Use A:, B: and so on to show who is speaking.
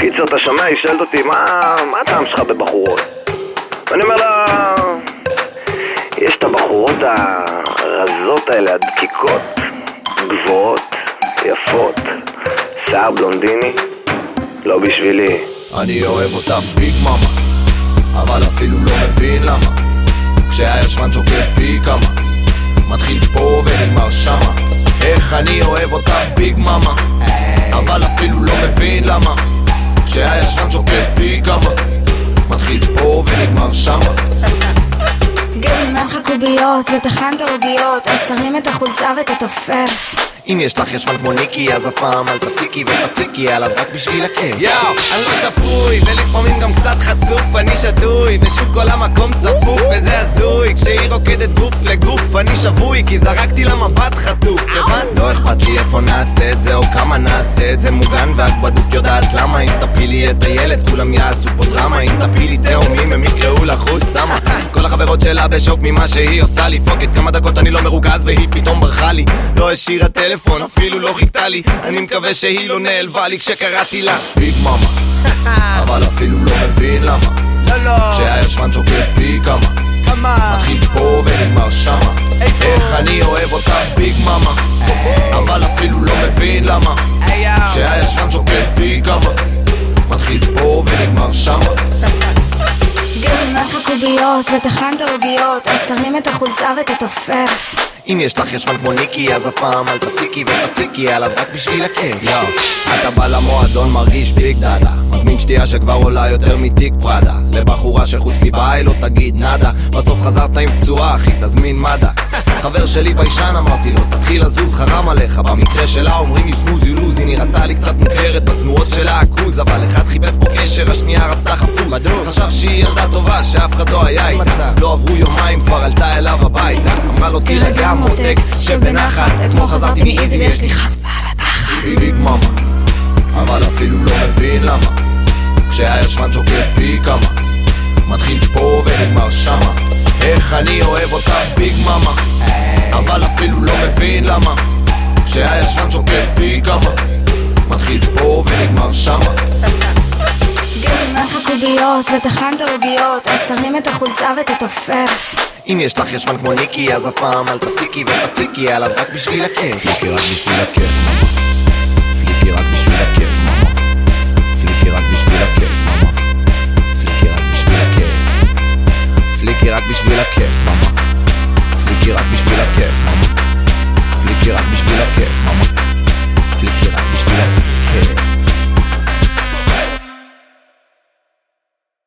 A: קיצר, אתה שומע, היא שואלת אותי, מה, הטעם שלך בבחורות? ואני אומר לה, יש את הבחורות הרזות האלה, הדקיקות, גבוהות, יפות, שיער בלונדיני, לא בשבילי.
B: אני אוהב אותה ביג מאמה, אבל אפילו לא מבין למה. כשהישבן שוקל פי כמה, מתחיל פה ונגמר שמה. איך אני אוהב אותה ביג מאמה,
A: אבל
B: אפילו לא מבין למה. כשהישבן שוקל פי כמה, מתחיל פה ונגמר שמה.
C: גבי מלך קוביות? וטחנת עוגיות אז תרים את החולצה ותתופף
D: אם יש לך ישבן כמו ניקי, אז אף פעם אל תפסיקי ותפליקי עליו רק בשביל הכיף.
B: יואו, אני לא שפוי, ולפעמים גם קצת חצוף, אני שתוי, ושוב כל המקום צפוף, כשהיא רוקדת גוף לגוף, אני שבוי, כי זרקתי לה מבט חטוף,
D: הבנת? לא אכפת
B: לי
D: איפה נעשה
B: את זה,
D: או
B: כמה נעשה את זה,
D: מוגן ואת בדוק יודעת למה, אם תפילי את הילד,
B: כולם יעשו פה
D: דרמה, אם
B: תפילי
D: תאומים,
B: הם יקראו לך חוסמה. כל החברות שלה בשוק ממה שהיא עושה לי, פוקט כמה דקות אני לא מרוגז, והיא פתאום ברחה לי, לא השאירה טלפון. אפילו לא
D: חיכתה
B: לי.
D: אני
B: מקווה שהיא לא נעלבה לי
D: כשקראתי
B: לה ביג מאמה. אבל אפילו לא מבין למה.
A: לא לא.
B: כשהישבן שוקל פי מאמה אבל אפילו לא מבין למה. כשהישבן שוקל פי כמה מתחיל פה ונגמר שמה.
C: גבי מלך קוביות וטחנת עוגיות אז תרים את החולצה ותתופף
D: אם יש לך ישבן כמו ניקי, אז אף פעם אל תפסיקי ותפליקי עליו רק בשביל הכיף. יואו,
B: אתה בא למועדון מרגיש ביג דאדה. מזמין שתייה שכבר עולה יותר מתיק פראדה. לבחורה שחוץ מביי לא תגיד נאדה. בסוף חזרת עם פצועה אחי, תזמין מד"א חבר שלי ביישן אמרתי לו, תתחיל לזוז חרם עליך. במקרה שלה אומרים לי snooze you lose היא נראתה לי קצת מוכרת בתנועות שלה עכוז אבל אחד חיפש פה קשר, השנייה רצתה חפוז. חשב שהיא ילדה טובה, שאף אחד לא היה איתה. לא עברו יומיים, כבר עלתה אליו הביתה. אמרה לו תירגע מותק, שב בנחת אתמול חזרתי מאיזי ויש לי
C: חמסה לתחת big mama.
B: אבל אפילו לא מבין למה. כשהישבן שוקל פי כמה מתחיל פה ונגמר שמה. איך אני אוהב אותה ביג לא מבין למה שהישן שוקל פי כמה. מתחיל פה ונגמר שמה.
C: קוביות וטחנת עוגיות אז תרים את החולצה ותתופף
D: אם יש לך ישבן כמו ניקי אז הפעם אל תפסיקי ותפליקי עליו רק בשביל הכיף. פליקי
B: רק בשביל הכיף פליקי רק בשביל הכיף פליקי רק בשביל הכיף פליקי רק בשביל הכיף פליקי רק בשביל הכיף I just feel like it.